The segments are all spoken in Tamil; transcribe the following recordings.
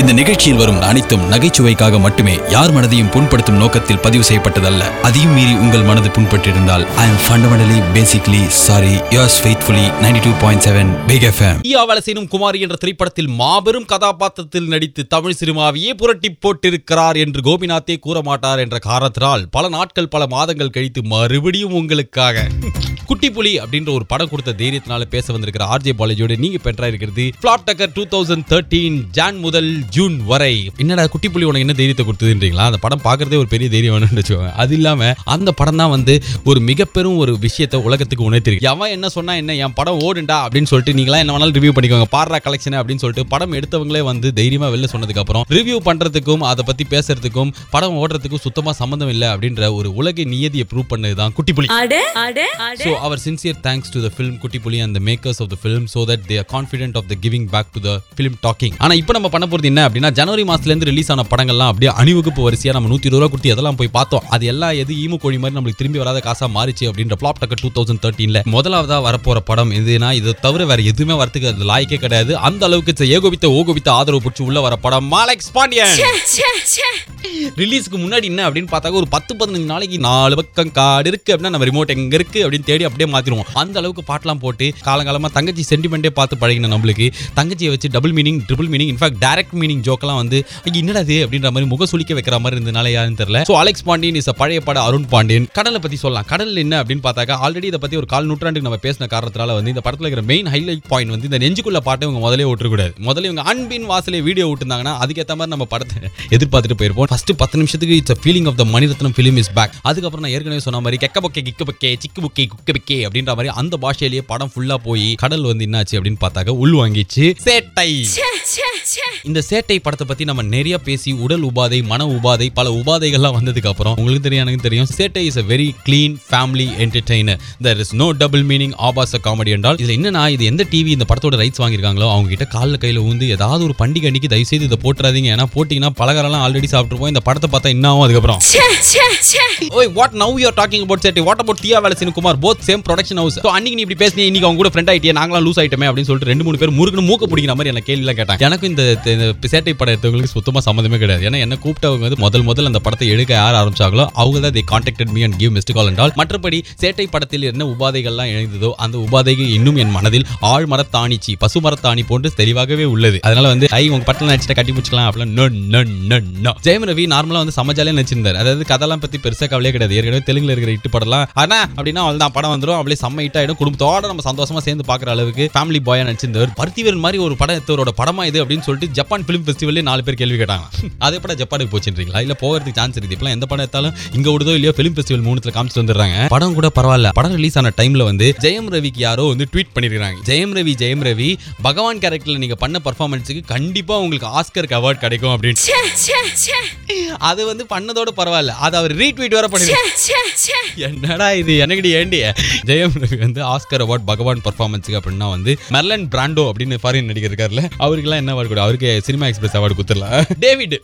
இந்த நிகழ்ச்சியில் வரும் அனைத்தும் நகைச்சுவைக்காக மட்டுமே யார் மனதையும் புண்படுத்தும் நோக்கத்தில் பதிவு செய்யப்பட்டதல்ல. அதையும் மீறி உங்கள் மனது புண்பட்டிருந்தால் I am fundamentally basically sorry yours faithfully ninety two point seven Big FM ஈயாவல செய்யும் குமாரி என்ற திரைப்படத்தில் மாபெரும் கதாபாத்திரத்தில் நடித்து தமிழ் சினிமாவையே புரட்டி போட்டிருக்கிறார் என்று கோபிநாத்தே கூற மாட்டார் என்ற காரணத்தினால் பல நாட்கள் பல மாதங்கள் கழித்து மறுபடியும் உங்களுக்காக. குட்டி புலி அப்படின்ற ஒரு படம் கொடுத்த தைரியத்தினால பேச வந்திருக்கிற ஆர்ஜே பாலாஜியோட நீங்க பெற்றா இருக்கிறது பிளாட் டக்கர் டூ தௌசண்ட் தேர்ட்டீன் ஜான் முதல் ஜூன் வரை என்னடா குட்டி புலி உனக்கு என்ன தைரியத்தை கொடுத்ததுன்றீங்களா? அந்த படம் பார்க்கறதே ஒரு பெரிய தைரியம் வேணும்னு வச்சுக்கோங்க. அது இல்லாம அந்த படம் தான் வந்து ஒரு மிகப்பெரும் ஒரு விஷயத்தை உலகத்துக்கு உணர்த்திருக்கு. எவன் என்ன சொன்னா என்ன என் படம் ஓடுண்டா அப்படின்னு சொல்லிட்டு நீங்களா என்ன வேணாலும் ரிவ்யூ பண்ணிக்கோங்க. பாடுறா கலெக்ஷன் அப்படின்னு சொல்லிட்டு படம் எடுத்தவங்களே வந்து தைரியமா வெளில சொன்னதுக்கு அப்புறம் ரிவ்யூ பண்றதுக்கும் அதை பத்தி பேசுறதுக்கும் படம் ஓடுறதுக்கும் சுத்தமா சம்மந்தம் இல்லை அப்படின்ற ஒரு உலக நியதியை ப்ரூவ் பண்ணதுதான் குட்டி புலி. அட அட அட. So our sincere thanks to the film Kutti Puli and the makers of the film so that they are confident of the giving back to the film talking. ஆனா இப்போ நம்ம பண்ண என்ன அப்படின்னா ஜனவரி மாசத்துல இருந்து ரிலீஸ் ஆன படங்கள்லாம் அப்படியே அணிவகுப்பு வரிசையா நம்ம நூத்தி இருபது ரூபா கொடுத்து எதெல்லாம் போய் பார்த்தோம் அது எல்லாம் எது ஈமு கோழி மாதிரி நம்மளுக்கு திரும்பி வராத காசா மாறிச்சு அப்படின்ற பிளாப் டக்கர் டூ தௌசண்ட் தேர்ட்டீன்ல முதலாவதா வரப்போற படம் எதுனா இது தவிர வேற எதுவுமே வரதுக்கு அது லாய்க்கே கிடையாது. அந்த அளவுக்கு ஏகோபித்த ஓகோபித்த ஆதரவு பிடிச்சி உள்ள வர படம் மாலெக்ஸ் பாண்டியன். ரிலீஸ்க்கு முன்னாடி என்ன அப்படின்னு பார்த்தாக்க ஒரு பத்து பதினஞ்சு நாளைக்கு நாலு பக்கம் கார்டு இருக்கு அப்படின்னா நம்ம ரிமோட் எங்க இருக்கு அப்படின்னு தேடி அப்படியே மாத்திருவோம் அந்த அளவுக்கு பாட்டெல்லாம் போட்டு காலங்காலமா தங்கச்சி சென்டிமெண்ட்டே பார்த்து பழகின நம்மளுக்கு தங்கச்சியை வச்சு double meaning triple meaning in fact direct meaning ஜோக்கெல்லாம் வந்து என்னடா இது? அப்படின்ற மாதிரி முக சுளிக்க வைக்கிற மாதிரி இருந்தனால யாருன்னு தெரியல. ஸோ அலெக்ஸ் பாண்டியன் இஸ் பழைய பட அருண் பாண்டியன். கடலை பத்தி சொல்லலாம். கடல் என்ன அப்படின்னு பார்த்தாக்கா ஆல்ரெடி இதை பத்தி ஒரு கால் நூற்றாண்டுக்கு நம்ம பேசின காரணத்தினால வந்து இந்த படத்துல இருக்கிற மெயின் ஹைலைட் பாயிண்ட் வந்து இந்த நெஞ்சுக்குள்ள பாட்டை இவங்க முதலே விட்டுறக்கூடாது. முதல்ல இவங்க அன்பின் வாசலே வீடியோ விட்டுருந்தாங்கன்னா அதுக்கேற்ற மாதிரி நம்ம படத்தை எதிர்பார்த்துட்டு போயிருப்போம். ஃபர்ஸ்ட் பத்து நிமிஷத்துக்கு it's feeling of the Mani Ratnam film is back அதுக்கப்புறம் நான் ஏற்கனவே சொன்ன மாதிரி கெக்க பக்கே கிக்க பக்கே சிக்கு புக்கே குக்க பக்கே அப்படின்ற மாதிரி அந்த பாஷையிலேயே படம் ஃபுல்லா போய் கடல் வந்து என்னாச்சு அப்படின்னு பார்த்தாக்க உள் வாங்கிச்சு. சேட்டை. இந்த சேட்டை படத்தை பத்தி நம்ம நிறைய பேசி உடல் உபாதை மன உபாதை பல உபாதைகள்லாம் வந்ததுக்கு அப்புறம் உங்களுக்கு தெரியும் எனக்கு தெரியும் Settai is a very clean family entertainer there is no double meaning ஆபாச காமெடி என்றால் இதுல என்னன்னா இது எந்த டிவி இந்த படத்தோட ரைட்ஸ் வாங்கியிருக்காங்களோ அவங்க கிட்ட காலில் கையில ஊந்து ஏதாவது ஒரு பண்டிகை அன்னைக்கு தயவு செய்து இதை போட்டுறாதீங்க. ஏன்னா போட்டிங்கன்னா பலகாரம்லாம் ஆல்ரெடி சாப்பிட்டுருப்போம். இந்த படத்தை பார்த்தா என்ன ஆகும் அதுக்கப்புறம். ஓய் what now you are talking about சேட்டி? What about Diya வேலசின் Kumar both same production house அன்னைக்கு நீ இப்படி பேசினீ இன்னைக்கு அவங்க கூட ஃப்ரெண்ட் ஆயிட்டியே நாங்களாம் லூஸ் ஆயிட்டமே அப்படின்னு சொல்லிட்டு ரெண்டு மூணு பேர் முறுக்குன்னு மூக்க பிடிக்கிற மாதிரி என்ன கேள்விலாம் கேட்டாங்க. எனக்கு இந்த இந்த சேட்டை படம் எடுத்தவங்களுக்கு சுத்தமாக சம்மந்தமே கிடையாது. ஏன்னா என்ன கூப்பிட்டவங்க வந்து முதல் முதல் அந்த படத்தை எடுக்க யார் ஆரம்பிச்சாங்களோ அவங்க தான் they contacted me and give missed call என்றால் மற்றபடி சேட்டை படத்தில் என்ன உபாதைகள்லாம் இணைந்ததோ அந்த உபாதைகள் இன்னும் என் மனதில் ஆழ் மரத்தாணிச்சி பசு மரத்தாணி போன்று தெளிவாகவே உள்ளது. அதனால வந்து ஐ உங்க படத்தில் நடிச்சிட்ட கட்டி முடிச்சுக்கலாம் அப்படிலாம் ஜெயம் ரவி நார்மலாக வந்து சமஜாலே நடிச்சிருந்தார். அதாவது கதெல்லாம் பத்தி பெருசாக கவலையே கிடையாது. ஏற்கனவே தெலுங்குல இருக்கிற இட்டு படம்லாம் ஆனா அப்படின்னா அவள் தான் படம் வந்துடும் அப்படியே செம்ம ஹிட் ஆயிடும். குடும்பத்தோட நம்ம சந்தோஷமா சேர்ந்து பார்க்குற அளவுக்கு ஃபேமிலி பாயா நடிச்சிருந்தவர். பருத்திவீரன் மாதிரி ஒரு படம் எடுத்தவரோட படமா இது அப்படின்னு சொல்லிட்டு ஜப்பான் ஃபிலிம் ஃபெஸ்டிவல்லே நாலு பேர் கேள்வி கேட்டாங்க. அதே படம் ஜப்பானுக்கு போச்சுன்றீங்களா? இல்ல போகிறதுக்கு சான்ஸ் இருக்கு. இப்பலாம் எந்த படம் எடுத்தாலும் இங்க விடுதோ இல்லையோ ஃபிலிம் ஃபெஸ்டிவல் மூணுத்துல காமிச்சிட்டு வந்துடுறாங்க. படம் கூட பரவாயில்ல. படம் ரிலீஸ் ஆன டைம்ல வந்து ஜெயம் ரவிக்கு யாரோ வந்து ட்வீட் பண்ணிருக்காங்க ஜெயம் ரவி ஜெயம் ரவி பகவான் கேரக்டர்ல நீங்க பண்ண பர்ஃபார்மன்ஸுக்கு கண்டிப்பா உங்களுக்கு ஆஸ்கருக்கு அவார்ட் கிடைக்கும் அப்படின்னு. அது வந்து பண்ணதோட பரவாயில்ல. அது அவர் ரீட்வீட் வேற ச்சே. என்னடா இது? எனக்குடி ஏண்டி? ஜெயம் ரவி வந்து ஆஸ்கர் அவார்ட் பகவான் பர்ஃபார்மன்ஸுக்கு அப்படின்னா வந்து மெர்லன் பிராண்டோ அப்படின்னு ஃபாரின் நடிகர் இருக்கார்ல அவருக்குலாம் என்ன அவார்டு அவருக்கு சினிமா எக்ஸ்பிரஸ் அவார்டு கொடுத்துடலாம் டேவிட்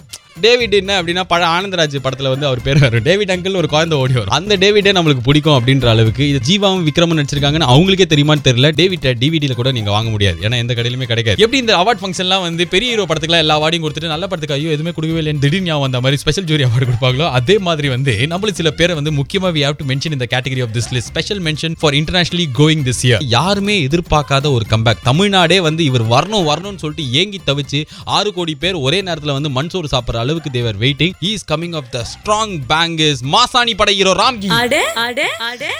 டேவிட் என்ன அப்படின்னா பழ ஆனந்தராஜ் படத்துல வந்து அவர் பேர் வரும். டேவிட் அங்கிள் ஒரு குழந்தை ஓடி வரும். அந்த டேவிடே நம்மளுக்கு பிடிக்கும் அப்படின்ற அளவுக்கு இது ஜீவாவும் விக்ரமும் நடிச்சிருக்காங்கன்னு அவங்களுக்கே தெரியுமான்னு தெரியல. டேவிட் டிவிடியில் கூட நீங்க வாங்க முடியாது. ஏன்னா எந்த கடையிலுமே கிடைக்காது. எப்படி இந்த அவார்ட் ஃபங்க்ஷன்லாம் வந்து பெரிய ஹீரோ படத்துக்குலாம் எல்லா அவார்டையும் கொடுத்துட்டு நல்ல படத்துக்கு ஐயோ எதுவுமே கொடுக்கவே இல்லைன்னு திடீர்னு ஞாபகம் அந்த மாதிரி ஸ்பெஷல் ஜூரி அவார்டு கொடுப்பாங்களோ அதே மாதிரி வந்து நம்மளுக்கு சில பேரை வந்து முக்கியமா வி have டு மென்ஷன் இந்த category of this list special mention for internationally going this year யாருமே எதிர்பார்க்காத ஒரு கம்பேக் தமிழ்நாடே வந்து இவர் வரணும் வரணும்னு சொல்லிட்டு ஏங்கி தவிச்சு ஆறு கோடி பேர் ஒரே நேரத்துல வந்து மண்சோறு சாப்பிடுற அளவுக்கு தேவர் waiting is coming of the strong bankers Masani பட ஹீரோ ராம்கி.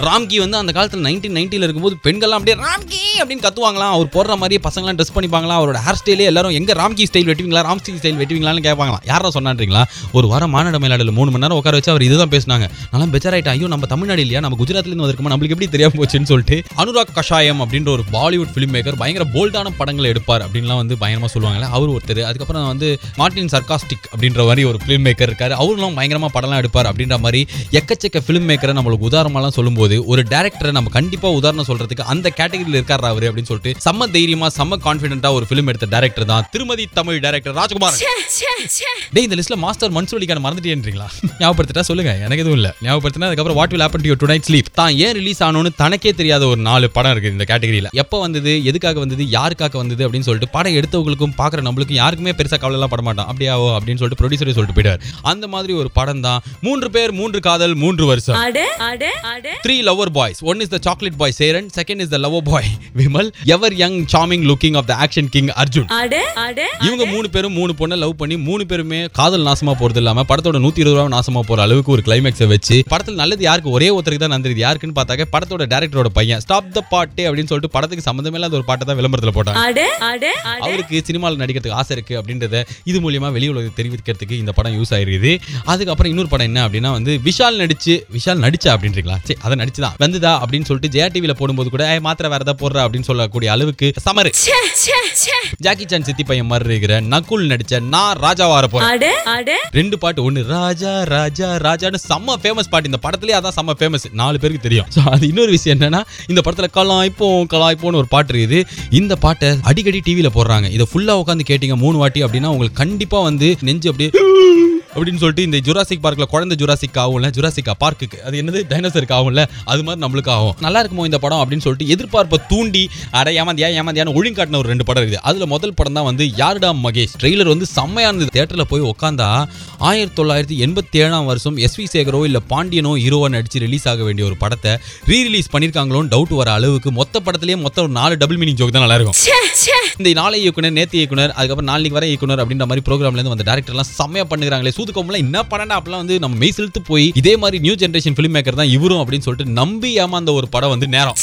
ராம்கி வந்து அந்த காலத்துல நைன்டீன் நைன்டில இருக்கும்போது பெண்கள்லாம் அப்படியே ராம்கி அப்படின்னு கத்துவாங்களாம். அவர் போடுற மாதிரியே பசங்களாம் ட்ரெஸ் பண்ணிப்பாங்களாம். அவரோட ஹேர் ஸ்டைலே எல்லாரும் எங்க ராம்கி ஸ்டைல் வெட்டுவீங்களா ராம்கி ஸ்டைல் வெட்டுவீங்களான்னு கேட்பாங்களாம். யாரா சொன்னான்றீங்களா? ஒரு வாரம் மாநாடு மயிலாடுல மூணு மணி நேரம் உட்கார வச்சு அவர் இதுதான் பேசினாங்க. நல்லா பெச்சராயிட்டேன் ஐயோ நம்ம தமிழ்நாடு இல்லையா? நம்ம குஜராத்ல இருந்து வந்திருக்கோமா? நம்மளுக்கு எப்படி தெரியாம போச்சுன்னு சொல்லிட்டு அனுராக் கஷாயம் அப்படின்ற ஒரு பாலிவுட் ஃபிலிம் மேக்கர் பயங்கர போல்டான படங்களை எடுப்பார் அப்படின்லாம் வந்து பயங்கரமா சொல்லுவாங்கல்ல. அவர் ஒருத்தர் அதுக்கப்புறம் வந்து மார்டின் சர்காஸ்டிக் அப்படின்ற மாதிரி ஒரு ஃபிலிம் மேக்கர் இருக்காரு. அவரும் பயங்கரமா படம்லாம் எடுப்பார் அப்படின்ற மாதிரி எக்கச்சக்க ஃபிலிம் மேக்கரை நம்மளுக்கு உதாரணமாலாம் சொல்லும்போது ஒரு டேரக்டரை நம்ம கண்டிப்பா உதாரணம் சொல்றதுக்கு அந்த கேட்டகரியில் இருக்காரா அவரு அப்படின்னு சொல்லிட்டு செம்ம தைரியமா செம்ம கான்ஃபிடென்ட்டா ஒரு ஃபிலிம் எடுத்த டேரக்டர் தான் திருமதி தமிழ் டேரக்டர் ராஜ்குமார். டேய் இந்த லிஸ்ட்ல மாஸ்டர் மன்சூர் அலிகான் மறந்துட்டேன்றீங்களா? ஞாபகப்படுத்திட்டா சொல்லுங்க. எனக்கு எதுவும் இல்ல. ஞாபகப்படுத்தினா அதுக்கப்புறம் what will happen to tonight sleep தான் ஏன் ரிலீஸ் ஆனோன்னு தனக்கே தெரியாத ஒரு நாலு படம் இருக்கு இந்த கேட்டகரியில எப்போ வந்தது எதுக்காக வந்தது யாருக்காக வந்தது அப்படின்னு சொல்லிட்டு படம் எடுத்தவங்களுக்கும் பார்க்குற நம்மளுக்கும் யாருக்குமே யாருக்குமே பெருசா கவலை எல்லாம் பட மாட்டான். அப்படியா ஓ அப்படின்னு சொல்லிட்டு ப்ரொடியூசரே சொல்லிட்டு போயிட்டார். அந்த மாதிரி ஒரு படம் தான். மூன்று பேர் மூன்று காதல் மூன்று வருஷம். Three lover boys one is the chocolate boy Cheran second is the lover boy Vimal ever young charming looking of the action king Arjun இவங்க மூணு பேரும் மூணு பொண்ணை லவ் பண்ணி மூணு பேருமே காதல் நாசமா போறது இல்லாம படத்தோட நூத்தி இருபது ரூபா நாசமா போற அளவுக்கு ஒரு கிளைமேக்ஸை வச்சு படத்துல நல்லது யாருக்கு? ஒரே ஒருத்தருக்கு தான் நந்திருது. யாருக்குன்னு பார்த்தாக்க படத்தோட டேரக்டரோட பையன். ஸ்டாப் த பாட்டு அப்படின்னு சொல்லிட்டு படத்துக்கு சம்மந்தமே இல்லாத ஒரு பாட்டை தான் விளம்பரத்துல போட்டாங்க. அவருக்கு சினிமாவில் நடிக்கிறதுக்கு ஆசை இருக்கு? அப்படின்றத இது மூலியமா வெளி உலகத்துக்கு தெரிவிக்கிறதுக்கு இந்த படம் யூஸ் ஆயிருக்குது. அதுக்கப்புறம் இன்னொரு படம் என்ன அப்படின்னா வந்து விஷால் நடிச்சு விஷால் நடிச்சா அப்படின்றீங்களா? சரி அதை நடிச்சுதான். வந்துதா அப்படின்னு சொல்லிட்டு ஜெயா டிவில போடும்போது கூட "ஏய், மாத்திரை வேற ஏதாவது போடுற அப்படின்னு சொல்லக்கூடிய அளவுக்கு சமரு. ஜாக்கி சான் சித்தி பையன் மாதிரி இருக்கிற நகுல் நடிச்ச நான் ராஜா வார அட ரெண்டு பாட்டு ஒன்னு ராஜா ராஜா ராஜான்னு செம்ம ஃபேமஸ் பாட்டு. இந்த படத்துலயே அதான் செம்ம ஃபேமஸ் நாலு பேருக்கு தெரியும். ஸோ அது இன்னொரு விஷயம் என்னன்னா இந்த படத்துல கலாய்ப்போம் கலாய்ப்போம்னு ஒரு பாட்டு இருக்குது. இந்த பாட்டை அடிக்கடி டிவியில போடுறாங்க. இதை ஃபுல்லா உட்காந்து கேட்டீங்க மூணு வாட்டி அப்படின்னா உங்களுக்கு கண்டிப்பா வந்து நெஞ்சு அப்படியே அப்படின்னு சொல்லிட்டு இந்த ஜுராசிக் பார்க்ல குழந்தை ஜுராசிக் ஆகும்ல ஜுராசிக்கா பார்க்குக்கு அது என்னது? டைனோசருக்கு ஆகும்ல. அது மாதிரி நம்மளுக்கு ஆகும். நல்லா இருக்குமோ இந்த படம் அப்படின்னு சொல்லிட்டு எதிர்பார்ப்பை தூண்டி அட ஏமாந்தியா ஏமாந்தியான்னு ஒழுங்காட்டின ஒரு ரெண்டு படம் இருக்குது. அதுல முதல் படம் தான் வந்து யாருடா மகேஷ்? ட்ரெய்லர் வந்து செம்மையா இருந்தது. தேட்டரில் போய் உட்காந்தா ஆயிரத்தி தொள்ளாயிரத்தி எண்பத்தி ஏழாம் வருஷம் எஸ் வி சேகரோ இல்ல பாண்டியனோ ஹீரோவா நடிச்சு ரிலீஸ் ஆக வேண்டிய ஒரு படத்தை ரீ ரிலீஸ் பண்ணிருக்காங்களோன்னு டவுட் வர அளவுக்கு மொத்த படத்திலேயே மொத்தம் ஒரு நாலு டபுள் மீனிங் ஜோக் தான் நல்லா இருக்கும். இந்த நாளை இயக்குனர் நேத்து இயக்குனர் அதுக்கப்புறம் நாளைக்கு வர இயக்குனர் அப்படின்ற மாதிரி ப்ரோக்ராம்ல இருந்து வந்த டேரக்டர் எல்லாம் செம்மையா பண்ணுறாங்களே சூதுக்கோம்ல என்ன பண்ணடா அப்பெல்லாம் வந்து நம்ம மெய் செலுத்து போய் இதே மாதிரி நியூ ஜெனரேஷன் ஃபிலிம் மேக்கர் தான் இவரும் அப்படின்னு சொல்லிட்டு நம்பி ஏமாந்த ஒரு படம் வந்து நேரம்.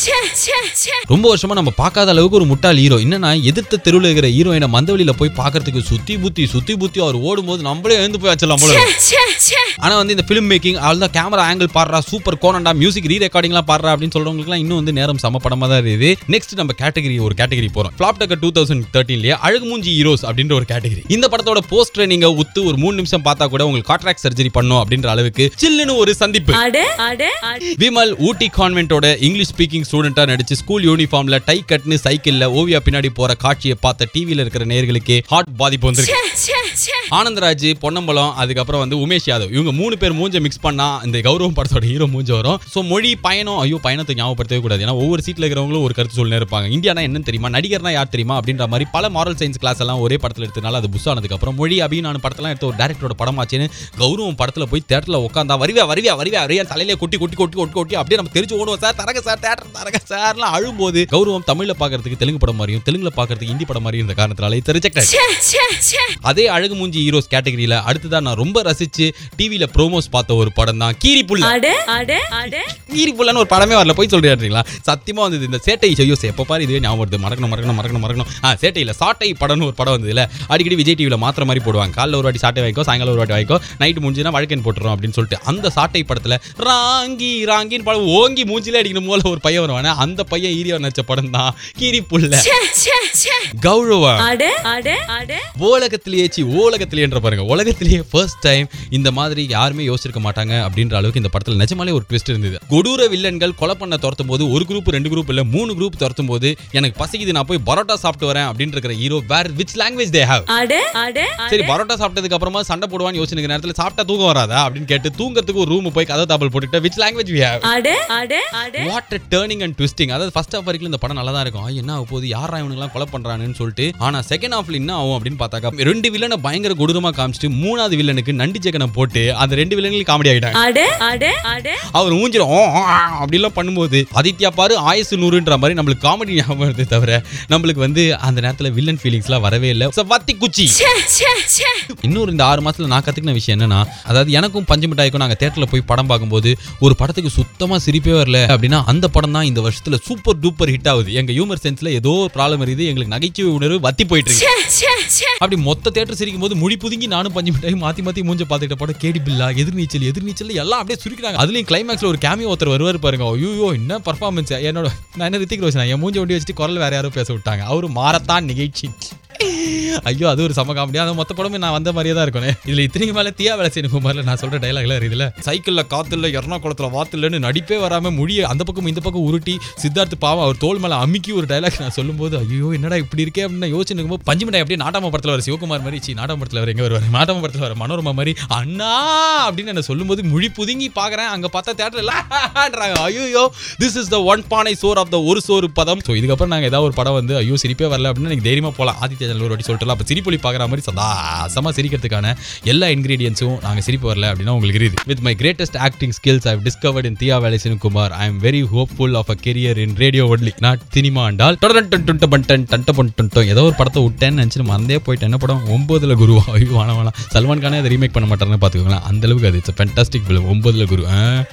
ரொம்ப வருஷமா நம்ம பார்க்காத அளவுக்கு ஒரு முட்டாள் ஹீரோ என்னன்னா எதிர்த்த தெருவில் இருக்கிற ஹீரோயினை மந்தவெளியில போய் பார்க்கறதுக்கு சுத்தி புத்தி சுத்தி புத்தி அவர் ஓடும்போது நம்மளே எழுந்து போய் வச்சிடலாம் போல ஆனா வந்து இந்த ஃபிலிம் மேக்கிங் அதுதான் கேமரா ஆங்கிள் பாடுறா சூப்பர் கோனண்டா மியூசிக் ரீ ரெக்கார்டிங்லாம் பாடுறா அப்படின்னு சொல்றவங்களுக்குலாம் இன்னும் வந்து நேரம் சம படமா தான் இருக்குது. நெக்ஸ்ட் நம்ம கேட்டகரி ஒரு கேட்டகரி போறோம். ஃபிளாப் டக்கர் டூ தௌசண்ட் தேர்ட்டீன்லயே அழகு மூஞ்சி ஹீரோஸ் அப்படின்ற ஒரு கேட்டகரி இந்த படத்தோட போஸ்டர் நீங்க உத்து ஒரு மூணு நிமிஷம் பார்த்தா கூட உங்களுக்கு காட்ராக்ட் சர்ஜரி பண்ணும் அப்படின்ற அளவுக்கு சில்லுன்னு ஒரு சந்திப்பு. விமல் ஊட்டி கான்வென்ட்டோட இங்கிலீஷ் ஸ்பீக்கிங் ஸ்டூடெண்டா நடிச்சு ஸ்கூல் யூனிஃபார்ம்ல டை கட்னு சைக்கிள்ல ஓவியா பின்னாடி போற காட்சியை பார்த்த டிவில இருக்கிற நேயர்களுக்கு ஹார்ட் பாதிப்பு வந்திருக்கு. ஆனந்தராஜ் பொன்னம்பலம் அதுக்கப்புறம் வந்து உமேஷ் யாதவ். இவங்க மூணு பேர் மூஞ்ச மிக்ஸ் பண்ணா இந்த கௌரவம் படத்தோட ஹீரோ மூஞ்ச வரும். ஸோ மொழி பயணம் ஐயோ பயணத்தை ஞாபகப்படுத்தவே கூடாது. ஏன்னா ஒவ்வொரு சீட்ல இருக்கிறவங்களும் ஒரு கருத்து சொல்லி இருப்பாங்க. இந்தியானா என்னன்னு தெரியுமா? நடிகர்னா யார் தெரியுமா? அப்படின்ற மாதிரி பல மாரல் சயின்ஸ் கிளாஸ் எல்லாம் ஒரே படத்துல எடுத்தனால அது புஷ் ஆனதுக்கு அப்புறம் மொழி அபிநானு படத்தெல்லாம் எடுத்த ஒரு டேரக்டரோட படமாச்சுன்னு கௌரவம் படத்துல போய் தேட்டர்ல உட்காந்தா வருவியா வருவியா வருவியா? வருவியா தலையிலே கொட்டி கொட்டி கொட்டி கொட்டி கொட்டி அப்படியே நம்ம தெரிஞ்சு ஓடுவோம் சார் தரங்க சார் தேட்டர் தரங்க சார்லாம் அழும்போது கௌரவம் தமிழ்ல பாக்குறதுக்கு தெலுங்கு படம் மாதிரியும் தெலுங்குல பாக்குறதுக்கு ஹிந்தி படம் மாதிரியும் இந்த காரணத்தினால ச்சே அதே அழகு மூஞ்சி ஹீரோஸ் கேட்டகரியில அடுத்ததான் நான் ரொம்ப ரசிச்சு டிவில ப்ரோமோஸ் பார்த்த ஒரு படம் தான் கீரி புள்ள. கீரி புள்ளன்னு ஒரு படமே வரல போய் சொல்றீங்களா சத்தியமா வந்தது இந்த சேட்டை செய்யோ எப்ப பாரு இதுவே ஞாபகம் வருது. மறக்கணும் மறக்கணும் மறக்கணும் மறக்கணும். ஆ சேட்டையில சாட்டை படம்னு ஒரு படம் வந்ததுல அடிக்கடி விஜய் டிவில மாத்திர மாதிரி போடுவாங்க. காலைல ஒரு வாட்டி சாட்டை வாய்க்கோ சாயங்காலம் ஒரு வாட்டி வாய்க்கோ நைட் முடிஞ்சுனா வழக்கன் போட்டுரும் அப்படின்னு சொல்லிட்டு அந்த சாட்டை படத்துல ராங்கி ராங்கின்னு படம் ஓங்கி மூஞ்சில அடிக்கணும் போல ஒரு பையன் வருவானே அந்த பையன் ஈரியா நடிச்ச படம் தான் கீரி புள்ள. ச்சே கௌரவா. அட சி ஓலகத்திலேன்ற பாருங்க. உலகத்திலேயே ஃபர்ஸ்ட் டைம் இந்த மாதிரி யாருமே யோசிச்சிருக்க மாட்டாங்க அப்படின்ற அளவுக்கு இந்த படத்துல நிஜமாலே ஒரு ட்விஸ்ட் இருந்தது. கொடூர வில்லன்கள் கொலை பண்ண துரத்தும் போது ஒரு குரூப் ரெண்டு குரூப் இல்ல மூணு குரூப் துரத்தும் போது எனக்கு பசிக்குது நான் போய் பரோட்டா சாப்பிட்டு வரேன் அப்படின்னு இருக்கிற hero where which language they have சரி பரோட்டா சாப்பிட்டதுக்கு அப்புறமா சண்டை போடுவான்னு யோசிச்சு நேரத்துல சாப்பிட்டா தூக்கம் வராதா அப்படின்னு கேட்டு தூங்கறதுக்கு ஒரு ரூம் போய் கதை தாப்பல் போட்டுட்டு which language we have what turning and twisting அதாவது ஃபர்ஸ்ட் ஹாஃப் வரைக்கும் இந்த படம் நல்லா தான் இருக்கும் என்ன ஆக போகுது? யாரா இவனுங்கலாம் கொலை பண்றானுன்னு சொல்லிட்டு. ஆனா செகண்ட் ஹாஃப்ல என்ன ஆகும் அப்படின்னு பார்த்தாக்கா ரெண்டு வில்லனை பயங்கர கொடூரமா காமிச்சிட்டு மூணாவது வில்லனுக்கு நண்டி ஜெகனை போட்டு அந்த ரெண்டு வில்லன்களும் காமெடி ஆகிட்டாங்க அவர் மூஞ்சில அப்படிலாம் பண்ணும்போது ஆதித்யா பாரு ஆயுசு நூறுன்ற மாதிரி நம்மளுக்கு காமெடி ஞாபகம் வருதே தவிர நம்மளுக்கு வந்து அந்த நேரத்துல வில்லன் ஃபீலிங்ஸ்லாம் வரவே இல்லை. So, வத்தி குச்சி. ச்சே ச்சே ச்சே. இன்னொரு இந்த ஆறு மாசத்துல நான் கத்துக்கின விஷயம் என்னன்னா அதாவது எனக்கும் பஞ்சு மிட்டாய்க்கும் நாங்க தேட்டர்ல போய் படம் பார்க்கும்போது ஒரு படத்துக்கு சுத்தமா சிரிப்பே வரல அப்படின்னா அந்த படம் தான் இந்த வருஷத்துல சூப்பர் டூப்பர் ஹிட் ஆகுது. எங்க ஹியூமர் சென்ஸ்ல ஏதோ ஒரு ப்ராப்ளம் இருக்குது எங்களுக்கு நகைச்சுவை உணர்வு வத்தி போயிட்டு இருக்கு. அப்படி மொத்த தேட்டர் அடிக்கும் போது முடி புதுங்கி நானும் பஞ்சு மிட்டாயும் மாத்தி மாத்தி மூஞ்ச பாத்துக்கிட்ட படம் கேடி பில்லா எதிர்நீச்சல் எதிர்நீச்சல் எல்லாம் அப்படியே சுருக்கிறாங்க அதுலயும் கிளைமேக்ஸ்ல ஒரு கேமியோ ஒருத்தர் வருவார் பாருங்க. ஐயோ என்ன பர்ஃபார்மன்ஸ் என்னோட நான் என்ன ரித்திக் ரோஷன்? என் மூஞ்ச ஒண்டி வச்சுட்டு குரல் வேற யாரோ பேச விட்டாங்க. அவரு மாறத்தான் நிகழ்ச்சி. ஐயோ அது ஒரு சம காமெடி அந்த மொத்த படமே நான் வந்த மாதிரியே தான் இருக்கணும் இதுல இத்தனைக்கு மேல தீயா வேலை செய்யணும் குமார்ல. நான் சொல்ற டைலாக்ல இதுல. சைக்கிள்ல காத்துல எர்ணாகுளத்துல வாத்துலன்னு நடிப்பே வராம முடிய அந்த பக்கம் இந்த பக்கம் உருட்டி சித்தார்த்து பாவம் அவர் தோல் மேல அமுக்கி ஒரு டைலாக் நான் சொல்லும்போது ஐயோ என்னடா இப்படி இருக்கே அப்படின்னு நான் யோசிச்சு இருக்கும்போது பஞ்சு மிட்டாய் அப்படியே நாட்டாம படத்துல வர சிவகுமார் மாதிரி சி நாட்டாம படத்துல வர எங்க வருவார்? நாட்டாம படத்துல வர மனோரமா மாதிரி அண்ணா அப்படின்னு என்ன சொல்லும்போது முழி புதுங்கி பாக்குறேன். அங்க பார்த்தா தேட்டர்ல ஐயோ திஸ் இஸ் த ஒன் பானை சோர் ஆஃப் த ஒரு சோறு பதம். ஸோ இதுக்கப்புறம் நாங்க ஏதாவது ஒரு படம் வந்து ஐயோ சிரிப்பே வரல அப்படின்னு எனக்கு தைரியமா போலாம். ஆதித்ய சேனல் ஒரு வாட்டி சொல்லிட்டு அப்போ சிரிப்பொலி பார்க்குற மாதிரி சதாசமாக சிரிக்கிறதுக்கான எல்லா இன்கிரீடியன்ஸும் நாங்கள் சிரிப்பு வரல அப்படின்னா உங்களுக்கு இருக்குது. With my greatest acting skills I discovered in Theeya Velai Kumar I am very hopeful of a career in radio only not cinema ஆண்டால் தொடர்ந்து டன் டுண்ட பண்டன் டன் பண்டன் ஏதோ ஒரு படத்தை விட்டேன்னு நினச்சி மறந்தே போயிட்டு என்ன படம்? ஒம்பதுல குரு. ஐயோ வேணாம் வேணாம் சல்மான் கானே அதை ரீமேக் பண்ண மாட்டாருன்னு பார்த்துக்கோங்களேன். அந்தளவுக்கு அது. இட்ஸ் ஃபேண்டாஸ்டிக் ஃபிலிம் ஒம்பதுல குரு. ஆ?